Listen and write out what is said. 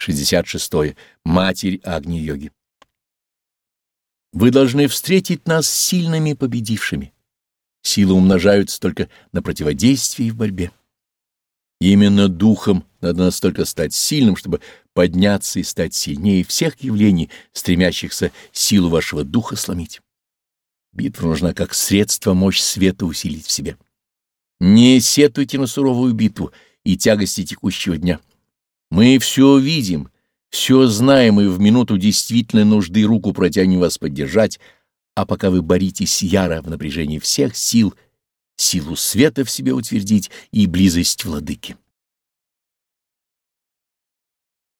66. Матерь Агни-йоги. Вы должны встретить нас сильными победившими. Силы умножаются только на противодействии и в борьбе. Именно духом надо настолько стать сильным, чтобы подняться и стать сильнее всех явлений, стремящихся силу вашего духа сломить. Битва нужна как средство мощь света усилить в себе. Не сетуйте на суровую битву и тягости текущего дня. Мы все видим, все знаем и в минуту действительной нужды руку протянем вас поддержать, а пока вы боритесь яро в напряжении всех сил, силу света в себе утвердить и близость владыки.